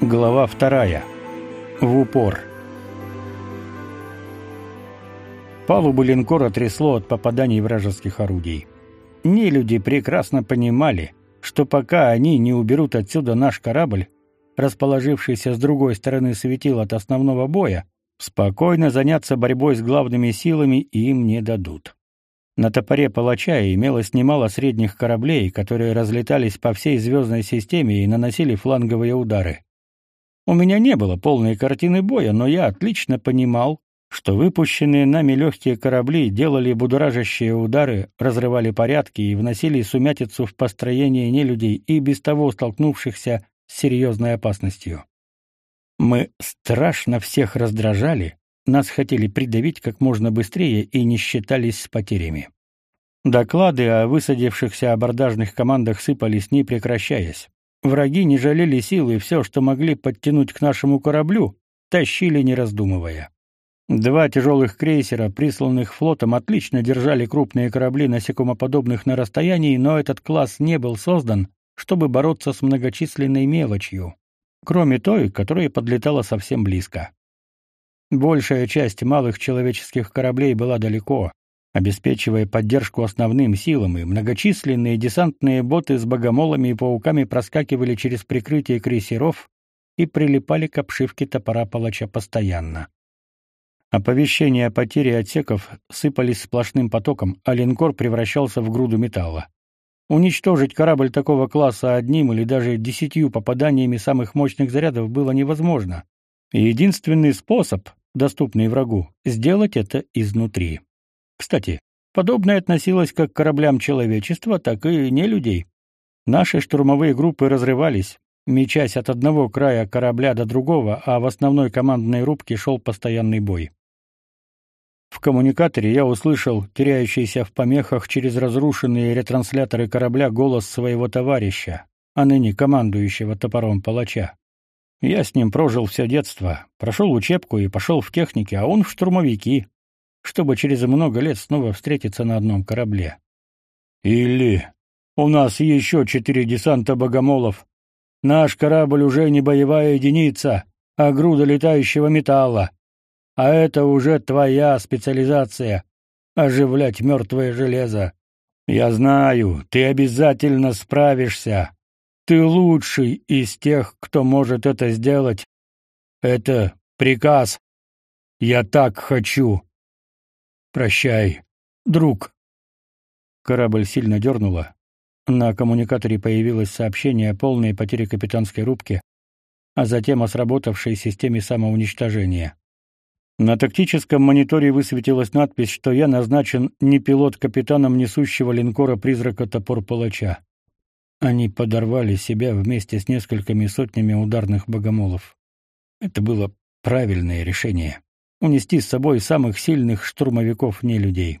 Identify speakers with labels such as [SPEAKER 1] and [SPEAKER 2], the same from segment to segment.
[SPEAKER 1] Глава вторая. В упор. Палубу линкора трясло от попаданий вражеских орудий. Нелюди прекрасно понимали, что пока они не уберут отсюда наш корабль, расположившийся с другой стороны светил от основного боя, спокойно заняться борьбой с главными силами им не дадут. На топоре палача имелось немало средних кораблей, которые разлетались по всей звездной системе и наносили фланговые удары. У меня не было полной картины боя, но я отлично понимал, что выпущенные нами легкие корабли делали будоражащие удары, разрывали порядки и вносили сумятицу в построение нелюдей и без того столкнувшихся с серьезной опасностью. Мы страшно всех раздражали, нас хотели придавить как можно быстрее и не считались с потерями. Доклады о высадившихся абордажных командах сыпались не прекращаясь. Враги не жалели сил и все, что могли подтянуть к нашему кораблю, тащили не раздумывая. Два тяжелых крейсера, присланных флотом, отлично держали крупные корабли насекомоподобных на расстоянии, но этот класс не был создан, чтобы бороться с многочисленной мелочью, кроме той, которая подлетала совсем близко. Большая часть малых человеческих кораблей была далеко, обеспечивая поддержку основным силам, и многочисленные десантные боты с богомолами и пауками проскакивали через прикрытие крейсеров и прилипали к обшивке топора палача постоянно. Оповещения о потере отсеков сыпались сплошным потоком, а линкор превращался в груду металла. Уничтожить корабль такого класса одним или даже десятью попаданиями самых мощных зарядов было невозможно. Единственный способ, доступный врагу, сделать это изнутри. Кстати, подобное относилось как к кораблям человечества, так и не людей. Наши штурмовые группы разрывались, мечась от одного края корабля до другого, а в основной командной рубке шел постоянный бой. В коммуникаторе я услышал теряющийся в помехах через разрушенные ретрансляторы корабля голос своего товарища, а ныне командующего топором палача. Я с ним прожил все детство, прошел учебку и пошел в техники, а он в штурмовики, чтобы через много лет снова встретиться на одном корабле. Или у нас еще четыре десанта богомолов. Наш корабль уже не боевая единица, а груда летающего металла. А это уже твоя специализация — оживлять мертвое железо. Я знаю, ты обязательно справишься. Ты лучший из тех, кто может это сделать. Это приказ. Я так хочу. Прощай, друг. Корабль сильно дернуло. На коммуникаторе появилось сообщение о полной потере капитанской рубки, а затем о сработавшей системе самоуничтожения. На тактическом мониторе высветилась надпись, что я назначен не пилот-капитаном несущего линкора призрака топор палача. Они подорвали себя вместе с несколькими сотнями ударных богомолов. Это было правильное решение унести с собой самых сильных штурмовиков не людей.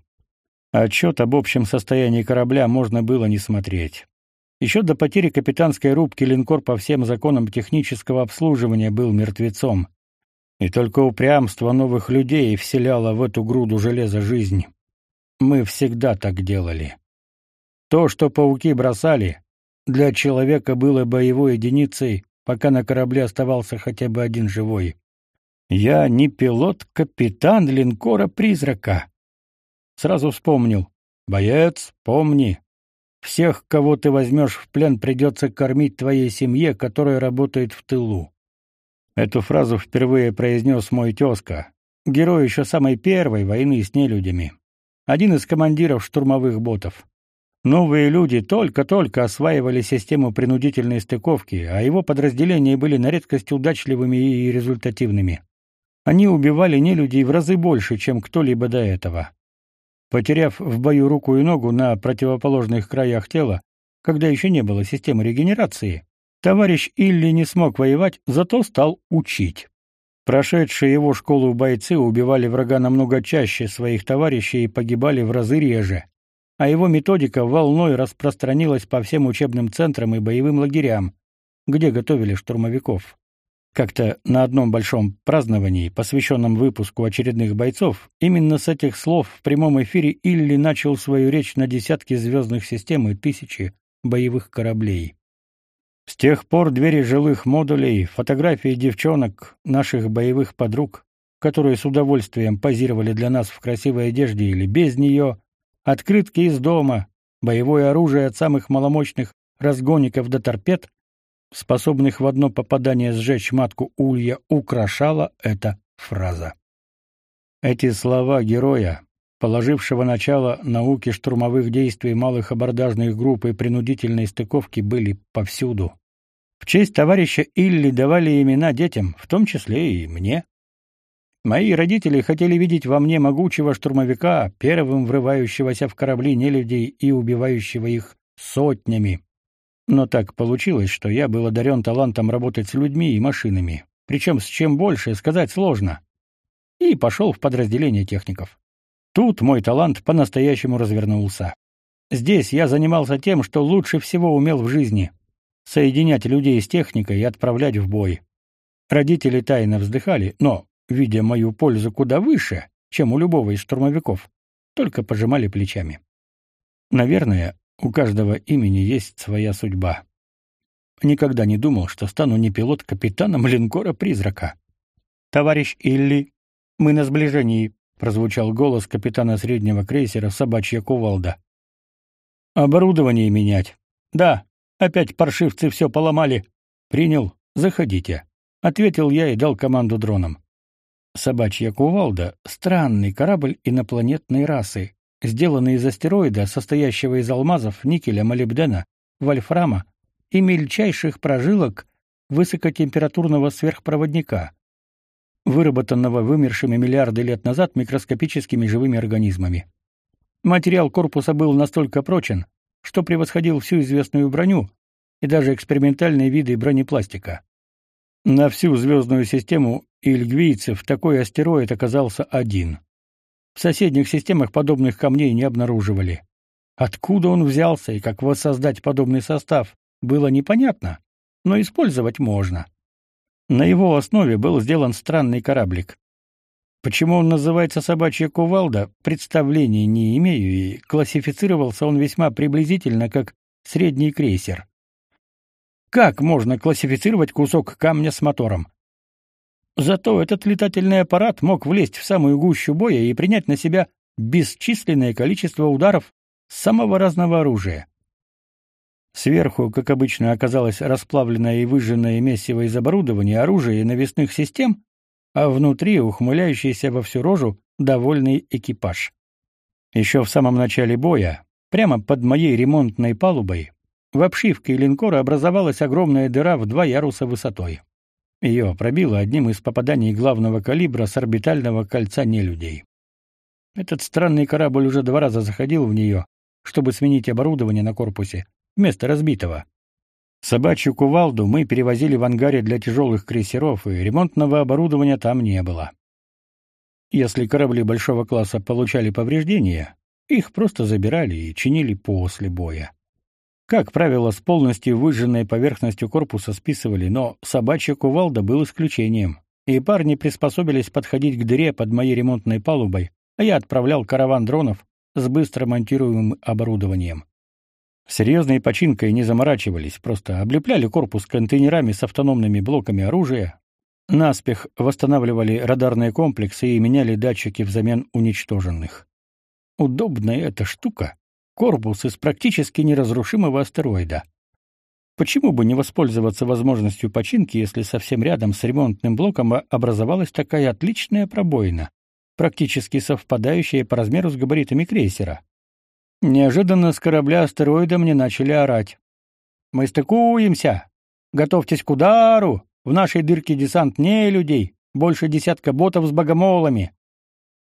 [SPEAKER 1] Отчет об общем состоянии корабля можно было не смотреть. Еще до потери капитанской рубки линкор по всем законам технического обслуживания был мертвецом. И только упрямство новых людей вселяло в эту груду железа жизнь. Мы всегда так делали. То, что пауки бросали, для человека было боевой единицей, пока на корабле оставался хотя бы один живой. Я не пилот, капитан линкора-призрака. Сразу вспомнил. Боец, помни. Всех, кого ты возьмешь в плен, придется кормить твоей семье, которая работает в тылу. Эту фразу впервые произнес мой тезка, герой еще самой первой войны с нелюдями. Один из командиров штурмовых ботов. Новые люди только-только осваивали систему принудительной стыковки, а его подразделения были на редкость удачливыми и результативными. Они убивали нелюдей в разы больше, чем кто-либо до этого. Потеряв в бою руку и ногу на противоположных краях тела, когда еще не было системы регенерации, товарищ Илли не смог воевать, зато стал учить. Прошедшие его школу бойцы убивали врага намного чаще своих товарищей и погибали в разы реже, а его методика волной распространилась по всем учебным центрам и боевым лагерям, где готовили штурмовиков. Как-то на одном большом праздновании, посвященном выпуску очередных бойцов, именно с этих слов в прямом эфире Илли начал свою речь на десятки звездных систем и тысячи боевых кораблей. С тех пор двери жилых модулей, фотографии девчонок, наших боевых подруг, которые с удовольствием позировали для нас в красивой одежде или без нее, открытки из дома, боевое оружие от самых маломощных разгонников до торпед, способных в одно попадание сжечь матку улья, украшала эта фраза. Эти слова героя, положившего начало науке штурмовых действий малых абордажных групп и принудительной стыковки, были повсюду. В честь товарища Илли давали имена детям, в том числе и мне. Мои родители хотели видеть во мне могучего штурмовика, первым врывающегося в корабли нелюдей и убивающего их сотнями. Но так получилось, что я был одарен талантом работать с людьми и машинами, причем с чем больше сказать сложно. И пошел в подразделение техников. Тут мой талант по-настоящему развернулся. Здесь я занимался тем, что лучше всего умел в жизни — соединять людей с техникой и отправлять в бой. Родители тайно вздыхали, но, видя мою пользу куда выше, чем у любого из штурмовиков, только пожимали плечами. Наверное, у каждого имени есть своя судьба. Никогда не думал, что стану не пилот-капитаном линкора-призрака. «Товарищ Илли, мы на сближении», — прозвучал голос капитана среднего крейсера «Собачья кувалда». «Оборудование менять». «Да, опять паршивцы все поломали». «Принял. Заходите», — ответил я и дал команду дронам. «Собачья кувалда» — странный корабль инопланетной расы, сделанный из астероида, состоящего из алмазов, никеля, молибдена, вольфрама и мельчайших прожилок высокотемпературного сверхпроводника, выработанного вымершими миллиарды лет назад микроскопическими живыми организмами. Материал корпуса был настолько прочен, что превосходил всю известную броню и даже экспериментальные виды бронепластика. На всю звездную систему ильгвийцев такой астероид оказался один. В соседних системах подобных камней не обнаруживали. Откуда он взялся и как воссоздать подобный состав, было непонятно, но использовать можно. На его основе был сделан странный кораблик. Почему он называется «Собачья кувалда», представления не имею, и классифицировался он весьма приблизительно как средний крейсер. Как можно классифицировать кусок камня с мотором? Зато этот летательный аппарат мог влезть в самую гущу боя и принять на себя бесчисленное количество ударов самого разного оружия. Сверху, как обычно, оказалось расплавленное и выжженное месиво из оборудования, оружия и навесных систем, а внутри ухмыляющийся во всю рожу довольный экипаж. Еще в самом начале боя, прямо под моей ремонтной палубой, в обшивке линкора образовалась огромная дыра в два яруса высотой. Ее пробило одним из попаданий главного калибра с орбитального кольца нелюдей. Этот странный корабль уже два раза заходил в нее, чтобы сменить оборудование на корпусе, вместо разбитого. Собачью кувалду мы перевозили в ангаре для тяжелых крейсеров, и ремонтного оборудования там не было. Если корабли большого класса получали повреждения, их просто забирали и чинили после боя. Как правило, с полностью выжженной поверхностью корпуса списывали, но собачья кувалда был исключением. И парни приспособились подходить к дыре под моей ремонтной палубой, а я отправлял караван дронов с быстро монтируемым оборудованием. Серьезной починкой не заморачивались, просто облепляли корпус контейнерами с автономными блоками оружия, наспех восстанавливали радарные комплексы и меняли датчики взамен уничтоженных. Удобная эта штука, корпус из практически неразрушимого астероида. Почему бы не воспользоваться возможностью починки, если совсем рядом с ремонтным блоком образовалась такая отличная пробоина, практически совпадающая по размеру с габаритами крейсера? Неожиданно с корабля астероида мне начали орать. «Мы стыкуемся! Готовьтесь к удару! В нашей дырке десант не людей, больше десятка ботов с богомолами!»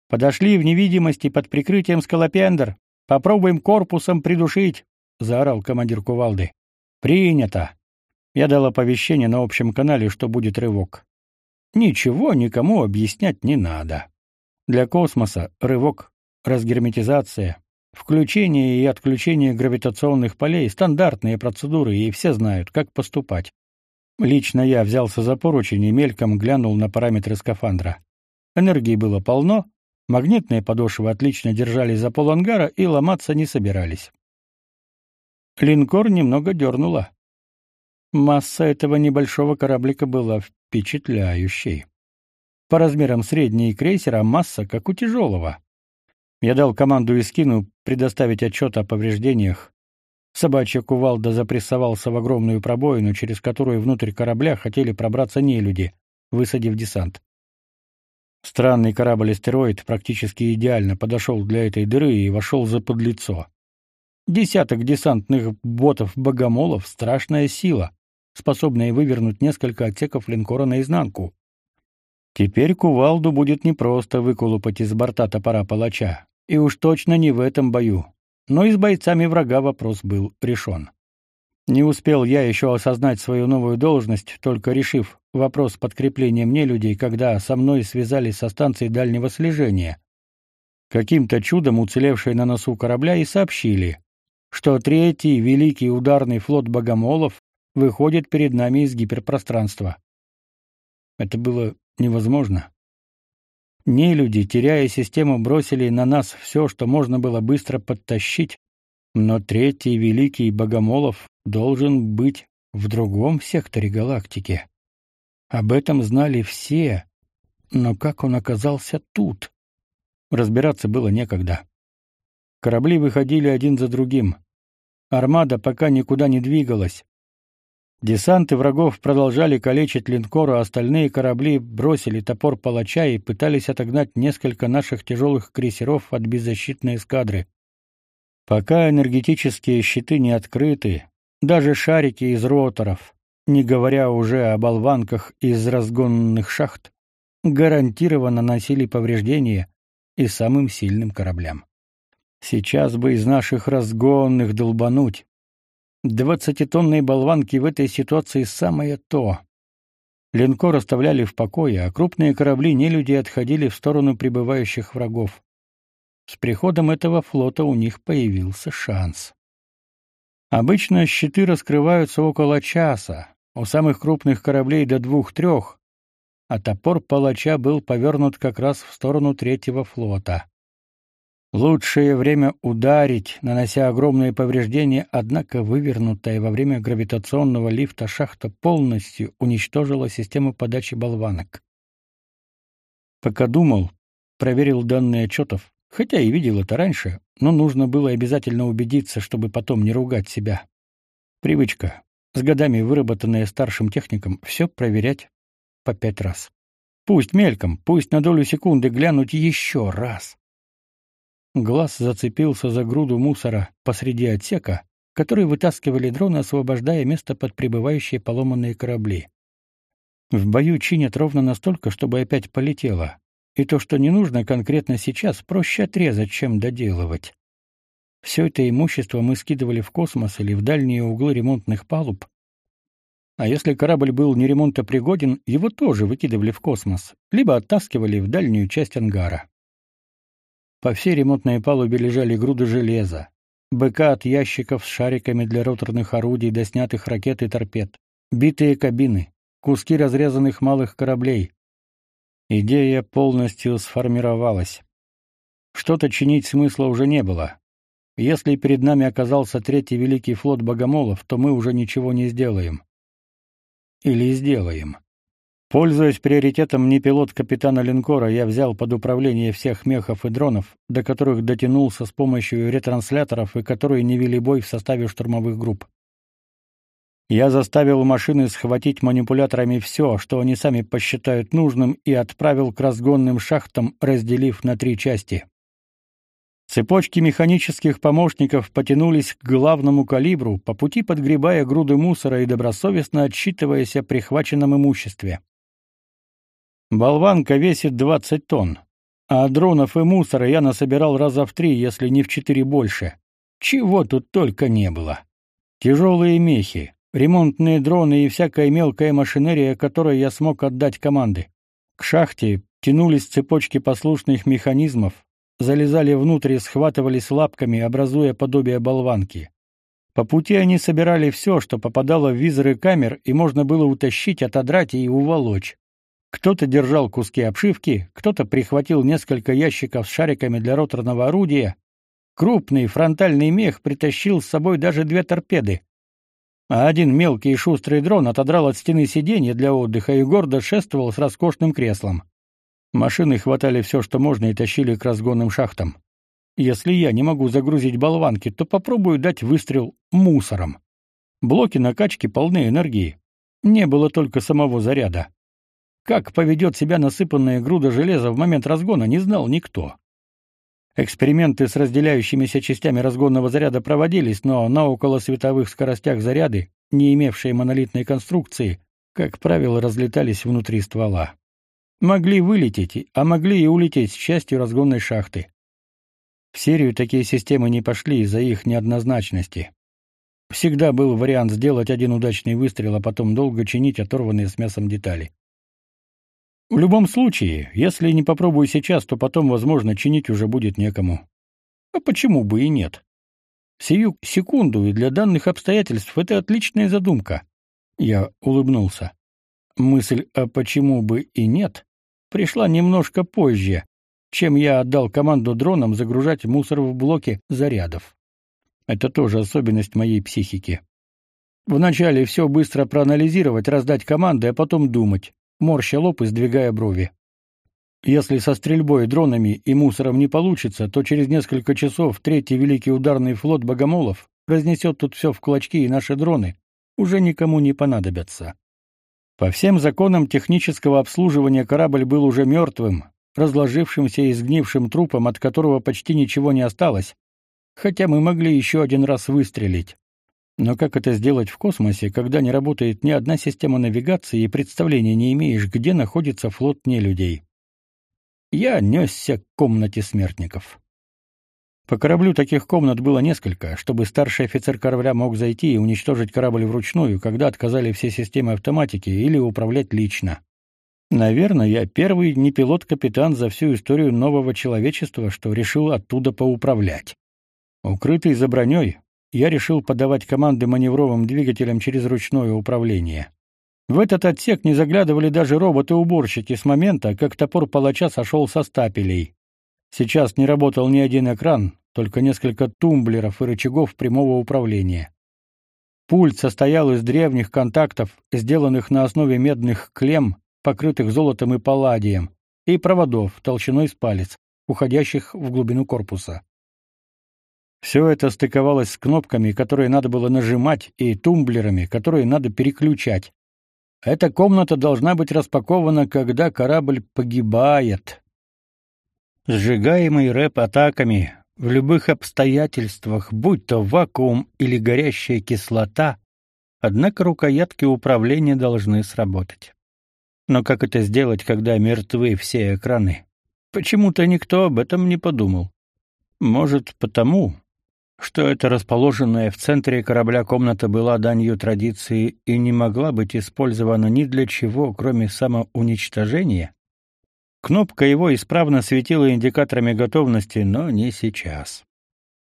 [SPEAKER 1] Подошли в невидимости под прикрытием скалопендр. Попробуем корпусом придушить, заорал командир кувалды. Принято. Я дал оповещение на общем канале, что будет рывок. Ничего никому объяснять не надо. Для космоса рывок, разгерметизация, включение и отключение гравитационных полей стандартные процедуры, и все знают, как поступать. Лично я взялся за поручень и мельком глянул на параметры скафандра. Энергии было полно, Магнитные подошвы отлично держались за пол ангара и ломаться не собирались. Линкор немного дернуло. Масса этого небольшого кораблика была впечатляющей. По размерам средний крейсер, а масса как у тяжелого. Я дал команду Искину предоставить отчет о повреждениях. Собачья кувалда запрессовался в огромную пробоину, через которую внутрь корабля хотели пробраться нелюди, высадив десант. Странный корабль-астероид практически идеально подошел для этой дыры и вошел за подлицо. Десяток десантных ботов-богомолов — страшная сила способные вывернуть несколько отсеков линкора наизнанку. Теперь кувалду будет непросто выколупать из борта топора палача, и уж точно не в этом бою. Но и с бойцами врага вопрос был решен. Не успел я еще осознать свою новую должность, только решив вопрос с подкреплением людей, когда со мной связались со станцией дальнего слежения. Каким-то чудом уцелевшие на носу корабля и сообщили, что третий великий ударный флот богомолов выходит перед нами из гиперпространства. Это было невозможно. Нелюди, теряя систему, бросили на нас все, что можно было быстро подтащить, но третий великий Богомолов должен быть в другом секторе галактики. Об этом знали все, но как он оказался тут? Разбираться было некогда. Корабли выходили один за другим. Армада пока никуда не двигалась. Десанты врагов продолжали калечить линкор, а остальные корабли бросили топор палача и пытались отогнать несколько наших тяжелых крейсеров от беззащитной эскадры. Пока энергетические щиты не открыты, даже шарики из роторов, не говоря уже о болванках из разгонных шахт, гарантированно наносили повреждения и самым сильным кораблям. Сейчас бы из наших разгонных долбануть, Двадцатитонные болванки в этой ситуации самое то. Линкор оставляли в покое, а крупные корабли нелюди отходили в сторону прибывающих врагов. С приходом этого флота у них появился шанс. Обычно щиты раскрываются около часа, у самых крупных кораблей до двух-трех, а топор палача был повернут как раз в сторону третьего флота. Лучшее время ударить, нанося огромные повреждения, однако вывернутая во время гравитационного лифта шахта полностью уничтожила систему подачи болванок. Пока думал, проверил данные отчетов, хотя и видел это раньше, но нужно было обязательно убедиться, чтобы потом не ругать себя. Привычка, с годами выработанная старшим техником, все проверять по пять раз. Пусть мельком, пусть на долю секунды глянуть еще раз. Глаз зацепился за груду мусора посреди отсека, который вытаскивали дроны, освобождая место под прибывающие поломанные корабли. В бою чинят ровно настолько, чтобы опять полетело. И то, что не нужно конкретно сейчас, проще отрезать, чем доделывать. Все это имущество мы скидывали в космос или в дальние углы ремонтных палуб. А если корабль был не ремонтопригоден, его тоже выкидывали в космос, либо оттаскивали в дальнюю часть ангара. По всей ремонтной палубе лежали груды железа, БК от ящиков с шариками для роторных орудий до снятых ракет и торпед, битые кабины, куски разрезанных малых кораблей. Идея полностью сформировалась. Что-то чинить смысла уже не было. Если перед нами оказался третий великий флот богомолов, то мы уже ничего не сделаем. Или сделаем. Пользуясь приоритетом не пилот капитана линкора, я взял под управление всех мехов и дронов, до которых дотянулся с помощью ретрансляторов и которые не вели бой в составе штурмовых групп. Я заставил машины схватить манипуляторами все, что они сами посчитают нужным, и отправил к разгонным шахтам, разделив на три части. Цепочки механических помощников потянулись к главному калибру, по пути подгребая груды мусора и добросовестно отсчитываясь о прихваченном имуществе. Болванка весит 20 тонн, а дронов и мусора я насобирал раза в три, если не в четыре больше. Чего тут только не было. Тяжелые мехи, ремонтные дроны и всякая мелкая машинерия, которой я смог отдать команды. К шахте тянулись цепочки послушных механизмов, залезали внутрь и схватывались лапками, образуя подобие болванки. По пути они собирали все, что попадало в визоры камер, и можно было утащить, отодрать и уволочь. Кто-то держал куски обшивки, кто-то прихватил несколько ящиков с шариками для роторного орудия. Крупный фронтальный мех притащил с собой даже две торпеды. а один мелкий и шустрый дрон отодрал от стены сиденье для отдыха и гордо шествовал с роскошным креслом. Машины хватали все, что можно, и тащили к разгонным шахтам. Если я не могу загрузить болванки, то попробую дать выстрел мусором. Блоки накачки полны энергии. Не было только самого заряда. Как поведет себя насыпанная груда железа в момент разгона, не знал никто. Эксперименты с разделяющимися частями разгонного заряда проводились, но на околосветовых скоростях заряды, не имевшие монолитной конструкции, как правило, разлетались внутри ствола. Могли вылететь, а могли и улететь с частью разгонной шахты. В серию такие системы не пошли из-за их неоднозначности. Всегда был вариант сделать один удачный выстрел, а потом долго чинить оторванные с мясом детали. В любом случае, если не попробую сейчас, то потом, возможно, чинить уже будет некому. А почему бы и нет? Сию секунду и для данных обстоятельств это отличная задумка. Я улыбнулся. Мысль «а почему бы и нет» пришла немножко позже, чем я отдал команду дронам загружать мусор в блоки зарядов. Это тоже особенность моей психики. Вначале все быстро проанализировать, раздать команды, а потом думать, морща лоб и сдвигая брови. Если со стрельбой дронами и мусором не получится, то через несколько часов третий великий ударный флот богомолов разнесет тут все в клочки, и наши дроны уже никому не понадобятся. По всем законам технического обслуживания корабль был уже мертвым, разложившимся и сгнившим трупом, от которого почти ничего не осталось, хотя мы могли еще один раз выстрелить. Но как это сделать в космосе, когда не работает ни одна система навигации и представления не имеешь, где находится флот нелюдей? Я несся к комнате смертников. По кораблю таких комнат было несколько, чтобы старший офицер корабля мог зайти и уничтожить корабль вручную, когда отказали все системы автоматики или управлять лично. Наверное, я первый не пилот-капитан за всю историю нового человечества, что решил оттуда поуправлять. Укрытый за броней, я решил подавать команды маневровым двигателям через ручное управление. В этот отсек не заглядывали даже роботы-уборщики с момента, как топор палача сошел со стапелей. Сейчас не работал ни один экран, только несколько тумблеров и рычагов прямого управления. Пульт состоял из древних контактов, сделанных на основе медных клемм покрытых золотом и палладием, и проводов толщиной с палец, уходящих в глубину корпуса. Все это стыковалось с кнопками, которые надо было нажимать, и тумблерами, которые надо переключать. Эта комната должна быть распакована, когда корабль погибает. Сжигаемый рэп-атаками в любых обстоятельствах, будь то вакуум или горящая кислота, однако рукоятки управления должны сработать. Но как это сделать, когда мертвы все экраны? Почему-то никто об этом не подумал. Может, потому, что эта расположенная в центре корабля комната была данью традиции и не могла быть использована ни для чего, кроме самоуничтожения? Кнопка его исправно светила индикаторами готовности, но не сейчас.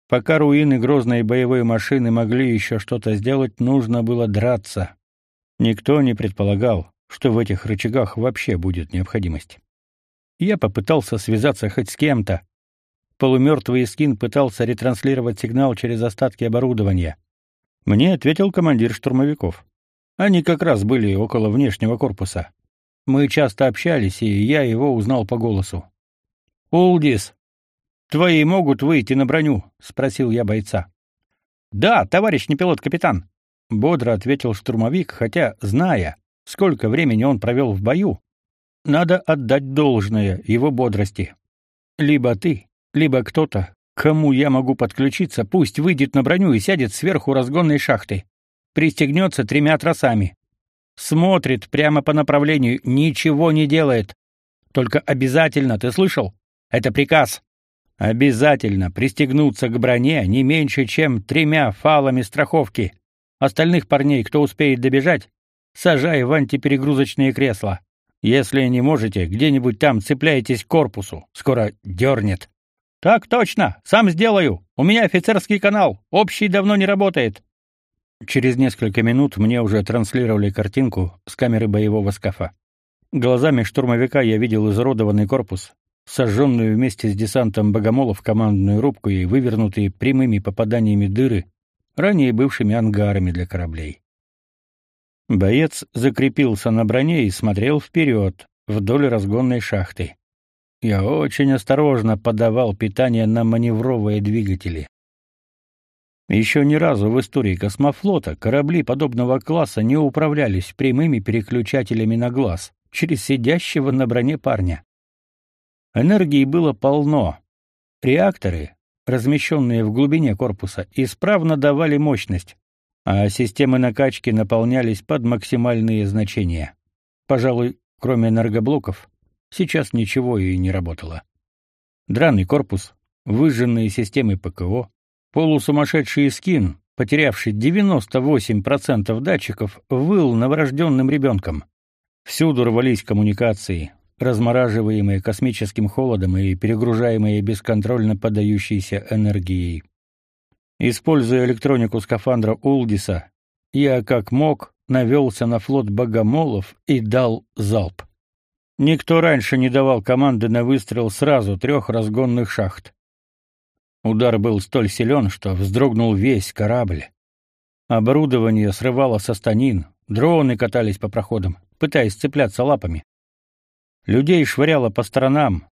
[SPEAKER 1] Пока руины грозной боевой машины могли еще что-то сделать, нужно было драться. Никто не предполагал, что в этих рычагах вообще будет необходимость. Я попытался связаться хоть с кем-то. Полумертвый скин пытался ретранслировать сигнал через остатки оборудования. Мне ответил командир штурмовиков. Они как раз были около внешнего корпуса. Мы часто общались, и я его узнал по голосу. «Улдис, твои могут выйти на броню?» — спросил я бойца. «Да, товарищ непилот-капитан», — бодро ответил штурмовик, хотя, зная, сколько времени он провел в бою, надо отдать должное его бодрости. Либо ты, либо кто-то, кому я могу подключиться, пусть выйдет на броню и сядет сверху разгонной шахты. Пристегнется тремя тросами. Смотрит прямо по направлению, ничего не делает. Только обязательно, ты слышал? Это приказ. Обязательно пристегнуться к броне не меньше, чем тремя фалами страховки. Остальных парней, кто успеет добежать, сажай в антиперегрузочные кресла. Если не можете, где-нибудь там цепляйтесь к корпусу. Скоро дернет. Так точно, сам сделаю. У меня офицерский канал. Общий давно не работает. Через несколько минут мне уже транслировали картинку с камеры боевого скафа. Глазами штурмовика я видел изуродованный корпус, сожженную вместе с десантом богомолов командную рубку и вывернутые прямыми попаданиями дыры, ранее бывшими ангарами для кораблей. Боец закрепился на броне и смотрел вперед, вдоль разгонной шахты. Я очень осторожно подавал питание на маневровые двигатели. Еще ни разу в истории космофлота корабли подобного класса не управлялись прямыми переключателями на глаз через сидящего на броне парня. Энергии было полно. Реакторы, размещенные в глубине корпуса, исправно давали мощность, а системы накачки наполнялись под максимальные значения. Пожалуй, кроме энергоблоков, сейчас ничего и не работало. Драный корпус, выжженные системы ПКО, Полусумасшедший скин, потерявший 98% датчиков, выл новорожденным ребенком. Всюду рвались коммуникации, размораживаемые космическим холодом и перегружаемые бесконтрольно подающейся энергией. Используя электронику скафандра Улдиса, я как мог навелся на флот богомолов и дал залп. Никто раньше не давал команды на выстрел сразу трех разгонных шахт. Удар был столь силен, что вздрогнул весь корабль. Оборудование срывало со станин, дроны катались по проходам, пытаясь цепляться лапами. Людей швыряло по сторонам,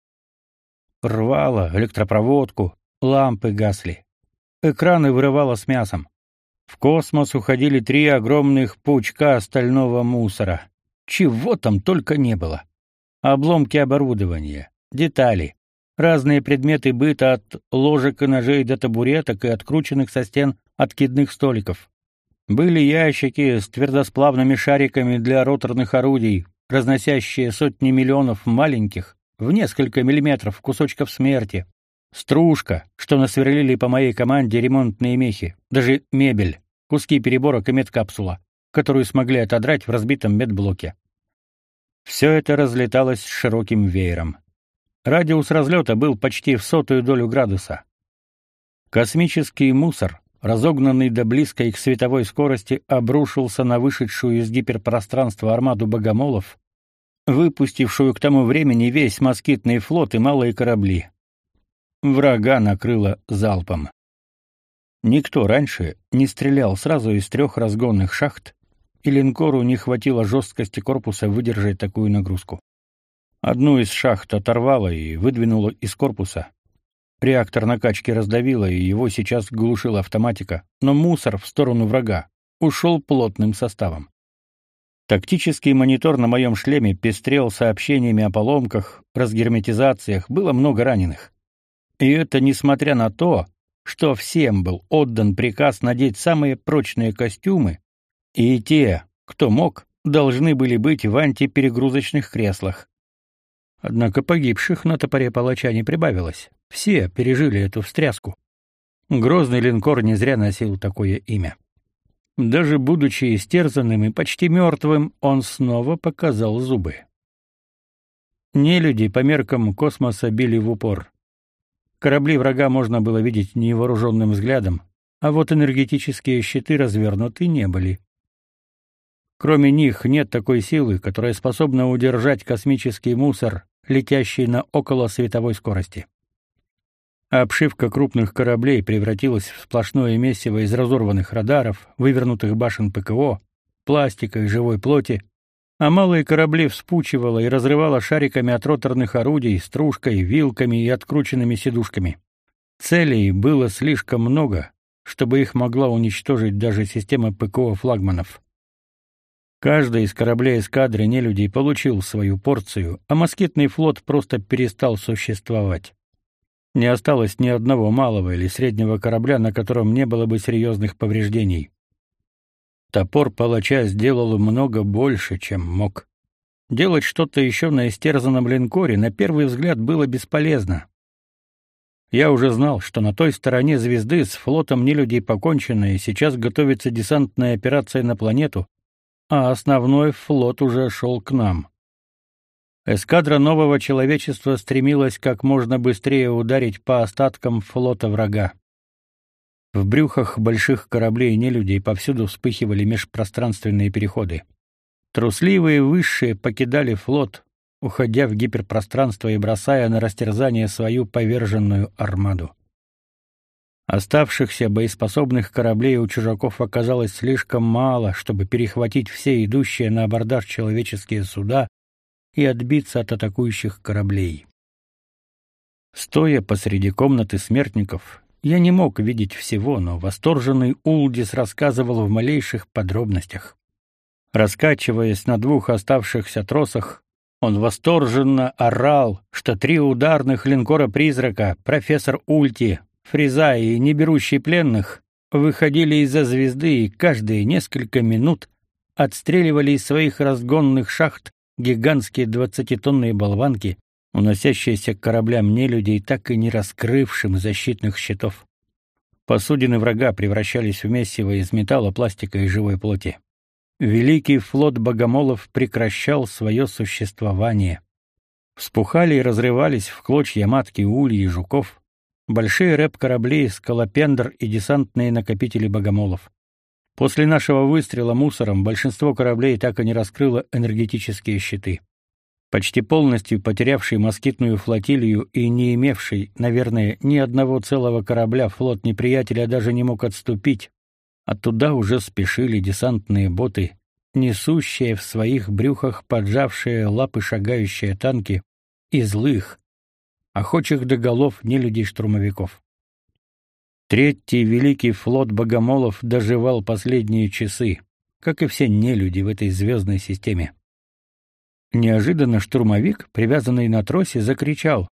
[SPEAKER 1] рвало электропроводку, лампы гасли. Экраны вырывало с мясом. В космос уходили три огромных пучка стального мусора. Чего там только не было. Обломки оборудования, детали, Разные предметы быта от ложек и ножей до табуреток и открученных со стен откидных столиков. Были ящики с твердосплавными шариками для роторных орудий, разносящие сотни миллионов маленьких, в несколько миллиметров кусочков смерти. Стружка, что насверлили по моей команде ремонтные мехи, даже мебель, куски переборок и медкапсула, которую смогли отодрать в разбитом медблоке. Все это разлеталось широким веером. Радиус разлета был почти в сотую долю градуса. Космический мусор, разогнанный до близкой к световой скорости, обрушился на вышедшую из гиперпространства армаду богомолов, выпустившую к тому времени весь москитный флот и малые корабли. Врага накрыло залпом. Никто раньше не стрелял сразу из трех разгонных шахт, и линкору не хватило жесткости корпуса выдержать такую нагрузку. Одну из шахт оторвало и выдвинуло из корпуса. Реактор накачки раздавило, и его сейчас глушила автоматика, но мусор в сторону врага ушел плотным составом. Тактический монитор на моем шлеме пестрел сообщениями о поломках, разгерметизациях, было много раненых. И это несмотря на то, что всем был отдан приказ надеть самые прочные костюмы, и те, кто мог, должны были быть в антиперегрузочных креслах. Однако погибших на топоре палача не прибавилось. Все пережили эту встряску. Грозный линкор не зря носил такое имя. Даже будучи истерзанным и почти мертвым, он снова показал зубы. Нелюди по меркам космоса били в упор. Корабли врага можно было видеть невооруженным взглядом, а вот энергетические щиты развернуты не были. Кроме них нет такой силы, которая способна удержать космический мусор летящие на около световой скорости. Обшивка крупных кораблей превратилась в сплошное месиво из разорванных радаров, вывернутых башен ПКО, пластика и живой плоти, а малые корабли вспучивало и разрывало шариками от роторных орудий, стружкой, вилками и открученными сидушками. Целей было слишком много, чтобы их могла уничтожить даже система ПКО флагманов. Каждый из кораблей эскадры нелюдей получил свою порцию, а москитный флот просто перестал существовать. Не осталось ни одного малого или среднего корабля, на котором не было бы серьезных повреждений. Топор палача сделал много больше, чем мог. Делать что-то еще на истерзанном линкоре на первый взгляд было бесполезно. Я уже знал, что на той стороне звезды с флотом нелюдей покончено, и сейчас готовится десантная операция на планету, а основной флот уже шел к нам. Эскадра нового человечества стремилась как можно быстрее ударить по остаткам флота врага. В брюхах больших кораблей нелюдей повсюду вспыхивали межпространственные переходы. Трусливые высшие покидали флот, уходя в гиперпространство и бросая на растерзание свою поверженную армаду. Оставшихся боеспособных кораблей у чужаков оказалось слишком мало, чтобы перехватить все идущие на абордаж человеческие суда и отбиться от атакующих кораблей. Стоя посреди комнаты смертников, я не мог видеть всего, но восторженный Улдис рассказывал в малейших подробностях. Раскачиваясь на двух оставшихся тросах, он восторженно орал, что три ударных линкора-призрака, профессор Ульти, Фриза и не берущий пленных, выходили из-за звезды и каждые несколько минут отстреливали из своих разгонных шахт гигантские двадцатитонные болванки, уносящиеся к кораблям нелюдей, так и не раскрывшим защитных щитов. Посудины врага превращались в месиво из металла, пластика и живой плоти. Великий флот богомолов прекращал свое существование. Вспухали и разрывались в клочья матки ульи и жуков, большие рэп-корабли, скалопендр и десантные накопители богомолов. После нашего выстрела мусором большинство кораблей так и не раскрыло энергетические щиты. Почти полностью потерявший москитную флотилию и не имевший, наверное, ни одного целого корабля флот неприятеля даже не мог отступить. Оттуда уже спешили десантные боты, несущие в своих брюхах поджавшие лапы шагающие танки и злых, охочих до голов нелюдей-штурмовиков. Третий великий флот богомолов доживал последние часы, как и все нелюди в этой звездной системе. Неожиданно штурмовик, привязанный на тросе, закричал: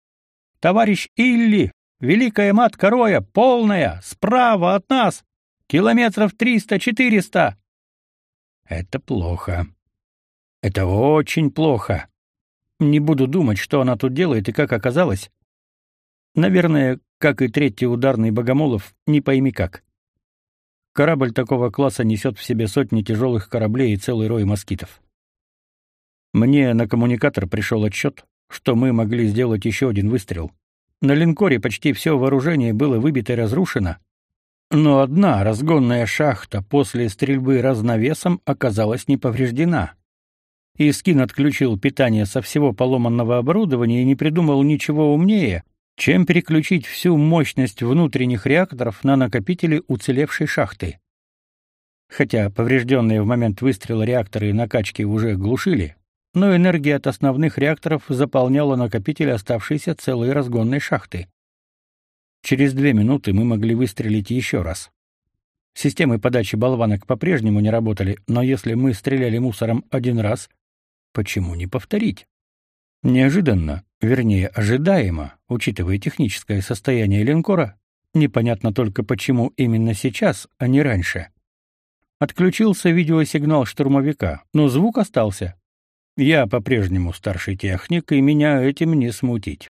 [SPEAKER 1] "Товарищ Илли, великая матка Роя, полная, справа от нас, километров триста-четыреста!" Это плохо. Это очень плохо. Не буду думать, что она тут делает и как оказалось. Наверное, как и третий ударный Богомолов, не пойми как. Корабль такого класса несет в себе сотни тяжелых кораблей и целый рой москитов. Мне на коммуникатор пришел отчет, что мы могли сделать еще один выстрел. На линкоре почти все вооружение было выбито и разрушено, но одна разгонная шахта после стрельбы разновесом оказалась не повреждена. Искин отключил питание со всего поломанного оборудования и не придумал ничего умнее, чем переключить всю мощность внутренних реакторов на накопители уцелевшей шахты. Хотя поврежденные в момент выстрела реакторы накачки уже глушили, но энергия от основных реакторов заполняла накопитель оставшейся целой разгонной шахты. Через две минуты мы могли выстрелить еще раз. Системы подачи болванок по-прежнему не работали, но если мы стреляли мусором один раз, почему не повторить? Неожиданно, вернее, ожидаемо, учитывая техническое состояние линкора, непонятно только почему именно сейчас, а не раньше. Отключился видеосигнал штурмовика, но звук остался. Я по-прежнему старший техник, и меня этим не смутить.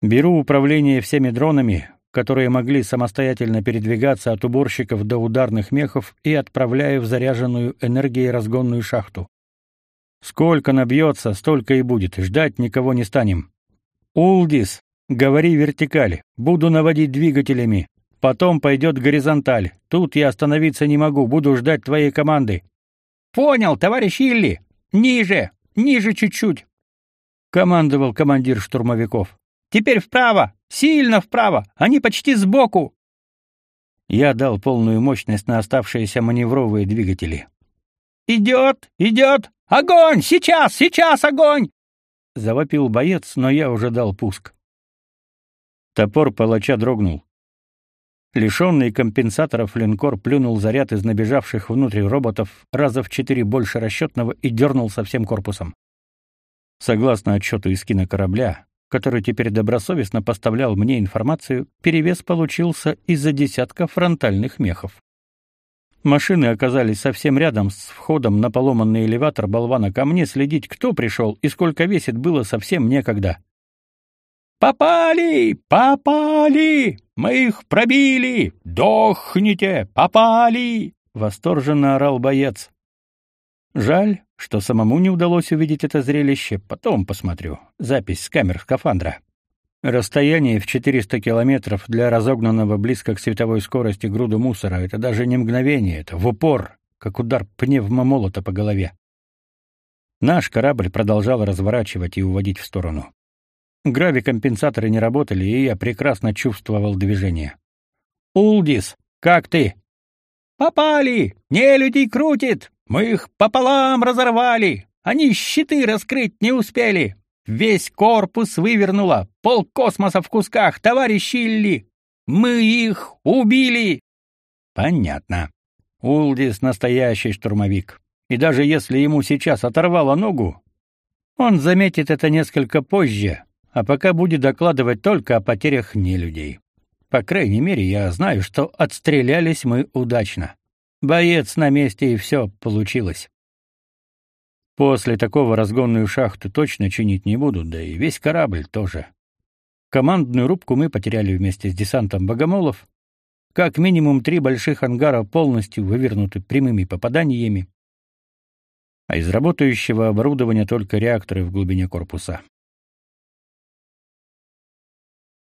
[SPEAKER 1] Беру управление всеми дронами, которые могли самостоятельно передвигаться от уборщиков до ударных мехов и отправляю в заряженную энергией разгонную шахту. Сколько набьется, столько и будет, ждать никого не станем. Улдис, говори вертикаль, буду наводить двигателями. Потом пойдет горизонталь. Тут я остановиться не могу, буду ждать твоей команды. Понял, товарищ Илли. Ниже, ниже чуть-чуть, командовал командир штурмовиков. Теперь вправо, сильно вправо, они почти сбоку. Я дал полную мощность на оставшиеся маневровые двигатели. Идет, идет! Огонь! Сейчас, сейчас огонь! завопил боец, но я уже дал пуск. Топор палача дрогнул. Лишенный компенсаторов линкор плюнул заряд из набежавших внутрь роботов раза в четыре больше расчетного и дернул со всем корпусом. Согласно отчету из кинокорабля, который теперь добросовестно поставлял мне информацию, перевес получился из-за десятка фронтальных мехов. Машины оказались совсем рядом с входом на поломанный элеватор болвана. Ко мне следить, кто пришел и сколько весит, было совсем некогда. «Попали! Попали! Мы их пробили! Дохните! Попали!» — восторженно орал боец. Жаль, что самому не удалось увидеть это зрелище. Потом посмотрю. Запись с камер скафандра. Расстояние в 400 километров для разогнанного близко к световой скорости груду мусора — это даже не мгновение, это в упор, как удар пневмомолота по голове. Наш корабль продолжал разворачивать и уводить в сторону. Гравикомпенсаторы не работали, и я прекрасно чувствовал движение. Улдис, как ты?
[SPEAKER 2] Попали! Не людей крутит! Мы их пополам разорвали! Они щиты раскрыть не успели! Весь корпус вывернуло! Пол космоса в кусках, товарищи Илли! Мы их убили!»
[SPEAKER 1] «Понятно. Улдис — настоящий штурмовик. И даже если ему сейчас оторвало ногу, он заметит это несколько позже, а пока будет докладывать только о потерях нелюдей. По крайней мере, я знаю, что отстрелялись мы удачно. Боец на месте и все получилось. После такого разгонную шахту точно чинить не будут, да и весь корабль тоже. Командную рубку мы потеряли вместе с десантом богомолов. Как минимум три больших ангара полностью вывернуты прямыми попаданиями, а из работающего оборудования только реакторы в глубине корпуса.